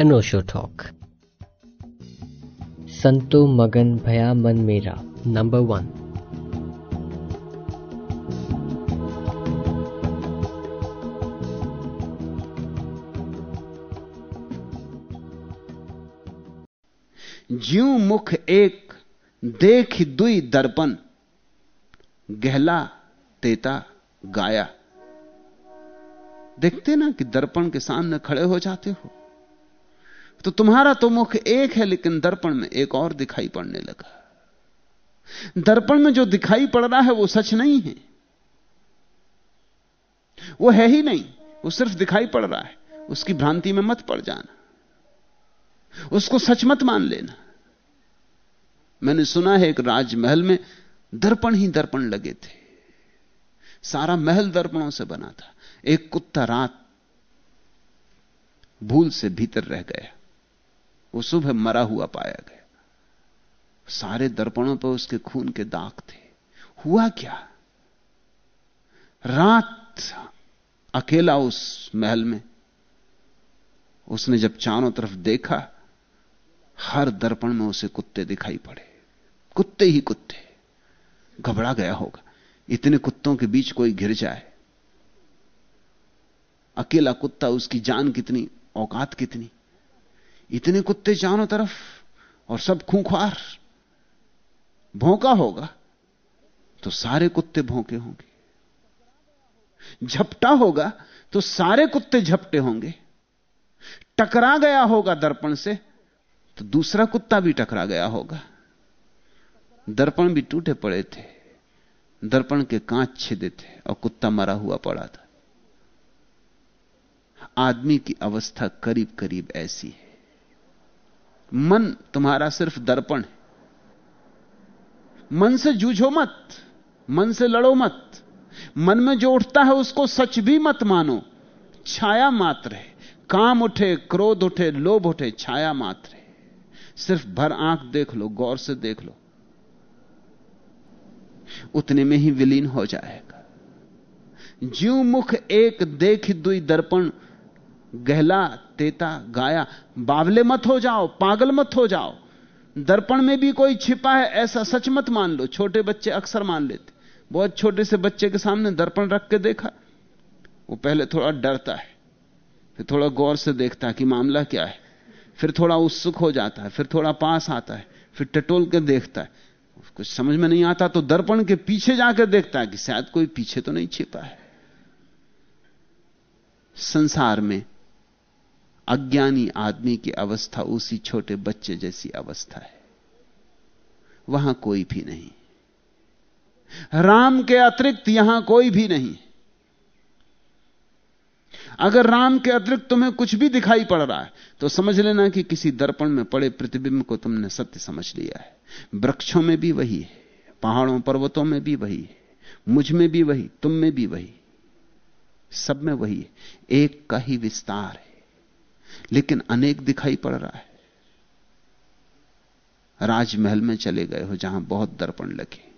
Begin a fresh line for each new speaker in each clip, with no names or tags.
अनोशो talk. संतो मगन भया मन मेरा नंबर वन
ज्यू मुख एक, देख दुई दर्पण। गहला, तेता, गाया। देखते ना कि दर्पण के सामने खड़े हो जाते हो। तो तुम्हारा तो मुख एक है, लेकिन दर्पण में एक और दिखाई पड़ने लगा। दर्पण में जो दिखाई पड़ रहा है, वो सच नहीं है। वो है ही नहीं। वो सिर्फ़ दिखाई पड़ रहा है। उसकी भ्रांति में मत पड़ जाना। उसको सच मत मान लेना। मैंने सुना है एक राजमहल में दर्पण ही दर्पण लगे थे। सारा महल दर्पणों से बना था। एक कुत्ता रात भूल से भीतर रह गया। वो सुबह मरा हुआ पाया गया। सारे दर्पणों पर उसके खून के दाग थे। हुआ क्या? रात अकेला उस महल में, उसने जब चारों तरफ़ देखा, हर दर्पण में उसे कुत्ते दिखाई पड़े। कुत्ते ही कुत्ते। घबरा गया होगा। इतने कुत्तों के बीच कोई घिर जाए। अकेला कुत्ता उसकी जान कितनी, औकात कितनी। इतने कुत्ते चारों तरफ़ और सब खूंखार। भोंका होगा तो सारे कुत्ते भोंके होंगे। झपटा होगा तो सारे कुत्ते झपटे होंगे। टकरा गया होगा दर्पण से तो दूसरा कुत्ता भी टकरा गया होगा। दर्पण भी टूटे पड़े थे। दर्पण के कांच छिदे थे और कुत्ता मरा हुआ पड़ा था। आदमी की अवस्था करीब करीब ऐसी है। मन तुम्हारा सिर्फ़ दर्पण है। मन से जूझो मत, मन से लड़ो मत, मन में जो उठता है उसको सच भी मत मानो। छाया मात्र है, काम उठे, क्रोध उठे, लोभ उठे, छाया मात्र है। सिर्फ़ भर आँख देख लो, गौर से देख लो। उतने में ही विलीन हो जाएगा। ज्यू मुख एक देख दुई दर्पण गहला तेता, गाया, बावले मत हो जाओ, पागल मत हो जाओ। दर्पण में भी कोई छिपा है, ऐसा सच मत मान लो, छोटे बच्चे अक्सर मान लेते। बहुत छोटे से बच्चे के सामने दर्पण रख के देखा, वो पहले थोड़ा डरता है, फिर थोड़ा गौर से देखता है कि मामला क्या है। फिर थोड़ा उत्सुक हो जाता है, फिर थोड़ा पास आता है, फिर टटोल के देखता है। कुछ समझ में नहीं आता तो दर्पण के पीछे जाकर देखता है कि शायद कोई पीछे तो नहीं छिपा है। संसार में अज्ञानी आदमी की अवस्था उसी छोटे बच्चे जैसी अवस्था है। वहाँ कोई भी नहीं। राम के अतिरिक्त यहाँ कोई भी नहीं। अगर राम के अतिरिक्त तुम्हें कुछ भी दिखाई पड़ रहा है तो समझ लेना कि किसी दर्पण में पड़े प्रतिबिंब को तुमने सत्य समझ लिया है। वृक्षों में भी वही है, पहाड़ों, पर्वतों में भी वही है, मुझमें भी वही, तुम में भी वही। सब में वही है। एक का ही विस्तार है। लेकिन अनेक दिखाई पड़ रहा है। राजमहल में चले गए हो जहाँ बहुत दर्पण लगे।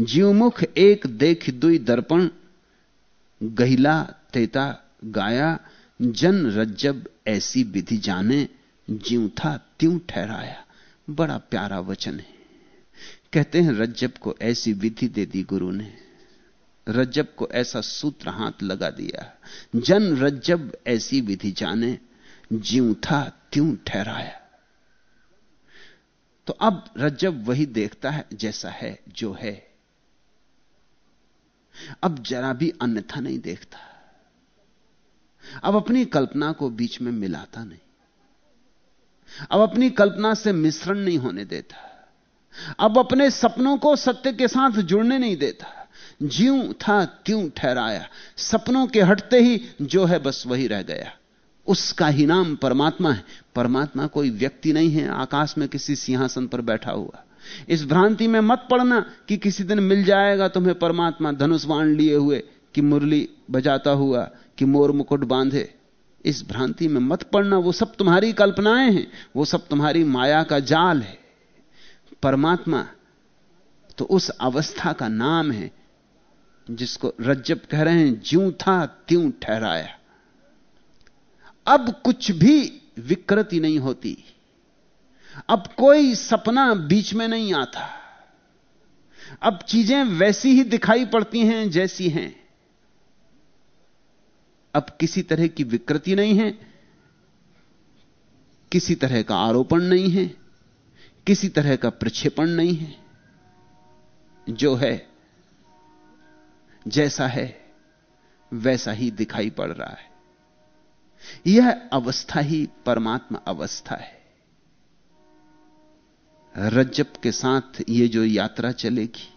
जीवमुख एक देख दुई दर्पण, गहिला तेता गाया, जन रज्जब ऐसी विधि जाने जीव था त्यों ठहराया। बड़ा प्यारा वचन है। कहते हैं, रज्जब को ऐसी विधि दे दी गुरु ने। रज्जब को ऐसा सूत्र हाथ लगा दिया। जन रज्जब ऐसी विधि जाने जीव था त्यों ठहराया। तो अब रज्जब वही देखता है जैसा है, जो है। अब जरा भी अन्यथा नहीं देखता। अब अपनी कल्पना को बीच में मिलाता नहीं। अब अपनी कल्पना से मिश्रण नहीं होने देता। अब अपने सपनों को सत्य के साथ जुड़ने नहीं देता। जीव था त्यों ठहराया। सपनों के हटते ही जो है बस वही रह गया। उसका ही नाम परमात्मा है। परमात्मा कोई व्यक्ति नहीं है। आकाश में किसी सिंहासन पर बैठा हुआ। इस भ्रांति में मत पड़ना कि किसी दिन मिल जाएगा तुम्हें परमात्मा। धनुष्वाण लिए हुए कि मुरली बजाता हुआ कि मोर मुकुट बांधे। इस भ्रांति में मत पड़ना। वो सब तुम्हारी कल्पनाएँ हैं। वो सब तुम्हारी माया का जाल है। परमात्मा तो उस अवस्था का नाम है। जिसको रज्जब कह रहे हैं, ज्यू था, त्यों ठहराया। अब कुछ भी विकृति नहीं होती। अब कोई सपना बीच में नहीं आता। अब चीज़ें वैसी ही दिखाई पड़ती हैं, जैसी हैं। अब किसी तरह की विकृति नहीं है। किसी तरह का आरोपण नहीं है। किसी तरह का प्रक्षेपण नहीं है। जो है जैसा है, वैसा ही दिखाई पड़ रहा है। यह अवस्था ही परमात्मा अवस्था है। रज्जब के साथ यह जो यात्रा चलेगी,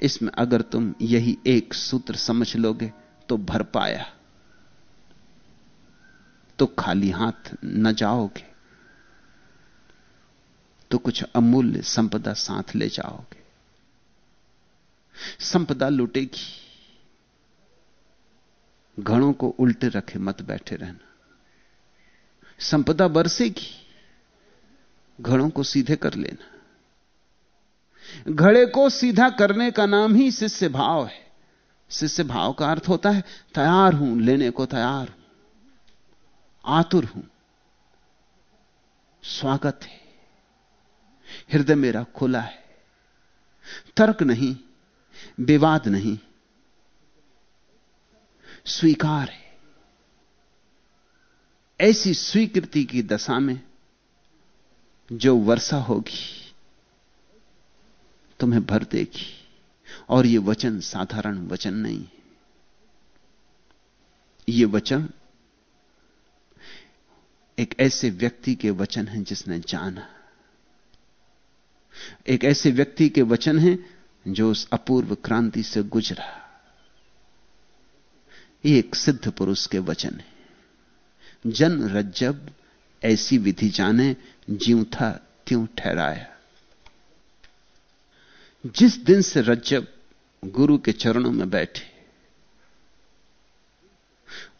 इसमें अगर तुम यही एक सूत्र समझ लोगे तो भर पाया। तो खाली हाथ न जाओगे। तो कुछ अमूल्य संपदा साथ ले जाओगे। संपदा लुटेगी। घड़ों को उल्टे रखे मत बैठे रहना। संपदा बरसेगी, घड़ों को सीधे कर लेना। घड़े को सीधा करने का नाम ही शिष्य भाव है। शिष्य भाव का अर्थ होता है, तैयार हूँ, लेने को तैयार हूँ। आतुर हूँ। स्वागत है। हृदय मेरा खुला है। तर्क नहीं, विवाद नहीं। स्वीकार है। ऐसी स्वीकृति की दशा में जो वर्षा होगी, तुम्हें भर देगी, और यह वचन साधारण वचन नहीं है। यह वचन एक ऐसे व्यक्ति के वचन हैं जिसने जाना। एक ऐसे व्यक्ति के वचन हैं जो उस अपूर्व क्रांति से गुजरा। ये एक सिद्ध पुरुष के वचन है। जन रज्जब, ऐसी विधि जाने, ज्यों था त्यों ठहराया। जिस दिन से रज्जब गुरु के चरणों में बैठे,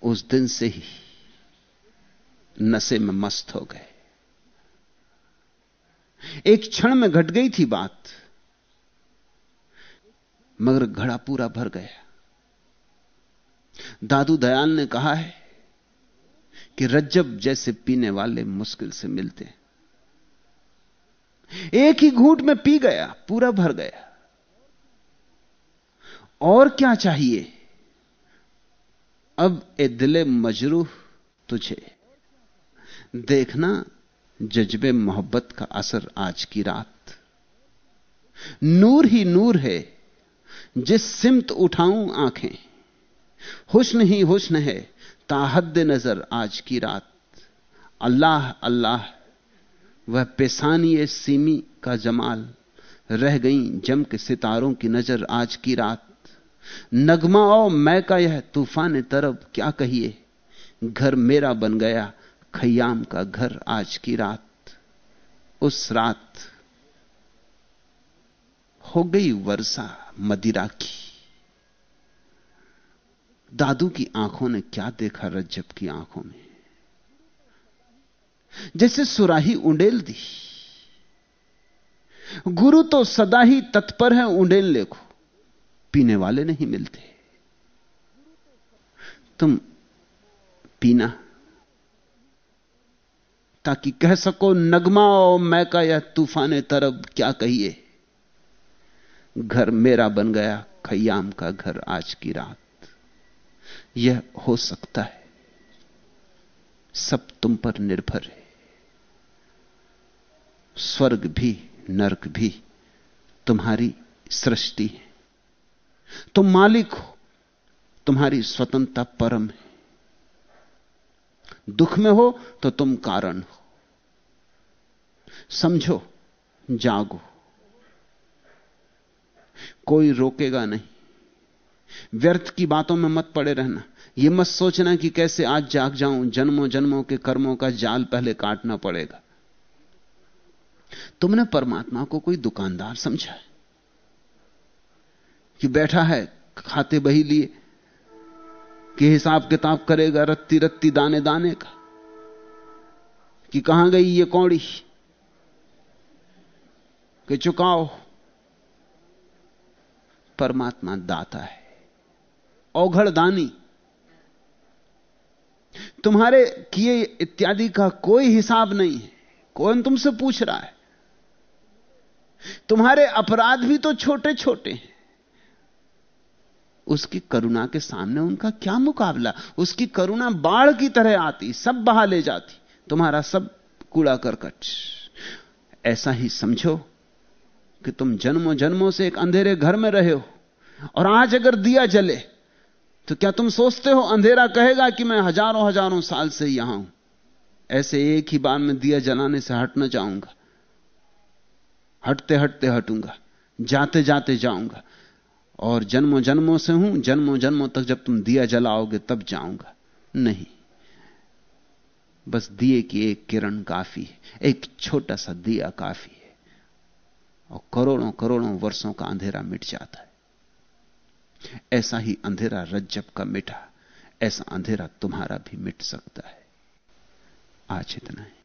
उस दिन से ही नशे में मस्त हो गए। एक क्षण में घट गई थी बात, मगर घड़ा पूरा भर गया। दादू दयाल ने कहा है कि रज्जब जैसे पीने वाले मुश्किल से मिलते एक ही घूट में पी गया, पूरा भर गया। और क्या चाहिए? अब ए दिले मजरूह तुझे। देखना जज्बे मोहब्बत का असर आज की रात। नूर ही नूर है, जिस सिमत उठाऊं आँखें। हुस्न ही हुस्न है ताहद नज़र आज की रात। अल्लाह अल्लाह, वह पेशानी सीमी का जमाल, रह गई जम के सितारों की नज़र आज की रात। नगमा ओ मैं का यह तूफ़ान तरब, क्या कहिए? घर मेरा बन गया, खयाम का घर आज की रात। उस रात हो गई वर्षा मदिरा की। दादू की आँखों ने क्या देखा रज्जब की आँखों में? जैसे सुराही उंडेल दी। गुरु तो सदा ही तत्पर है उंडेलने को पीने वाले नहीं मिलते। तुम पीना, ताकि कह सको, नगमा और मैं का यह तूफ़ान तरब, क्या कहिए? घर मेरा बन गया, खयाम का घर आज की रात। यह हो सकता है। सब तुम पर निर्भर है। स्वर्ग भी, नरक भी तुम्हारी सृष्टि है। तुम मालिक हो, तुम्हारी स्वतंत्रता परम है। दुख में हो तो तुम कारण हो। समझो, जागो। कोई रोकेगा नहीं। व्यर्थ की बातों में मत पड़े रहना। यह मत सोचना कि कैसे आज जाग जाऊँ, जन्मों जन्मों के कर्मों का जाल पहले काटना पड़ेगा। तुमने परमात्मा को कोई दुकानदार समझा है? कि बैठा है, खाते बही लिए, कि हिसाब किताब करेगा, रत्ती रत्ती दाने दाने का? कि कहाँ गई ये कौड़ी? कि चुकाओ? परमात्मा दाता है। औघड़ दानी तुम्हारे किए इत्यादि का कोई हिसाब नहीं है। कौन तुमसे पूछ रहा है? तुम्हारे अपराध भी तो छोटे छोटे हैं। उसकी करुणा के सामने उनका क्या मुकाबला? उसकी करुणा बाढ़ की तरह आती, सब बहा ले जाती, तुम्हारा सब कूड़ा करकट। ऐसा ही समझो कि तुम जन्मों जन्मों से एक अंधेरे घर में रहे हो, और आज अगर दिया जले तो क्या तुम सोचते हो अंधेरा कहेगा कि मैं हज़ारों हज़ारों साल से यहाँ हूँ? ऐसे एक ही बार में दिया जलाने से हटना चाहूँगा हटते हटते हटूँगा। जाते जाते जाऊँगा। और जन्मों जन्मों से हूँ, जन्मों जन्मों तक जब तुम दिया जलाओगे तब जाऊँगा। नहीं। बस दिए की एक किरण काफ़ी है। एक छोटा सा दिया काफ़ी है। और करोड़ों करोड़ों वर्षों का अंधेरा मिट जाता है। ऐसा ही अंधेरा रज्जब का मिटा, ऐसा अंधेरा तुम्हारा भी मिट सकता है। आज इतना है।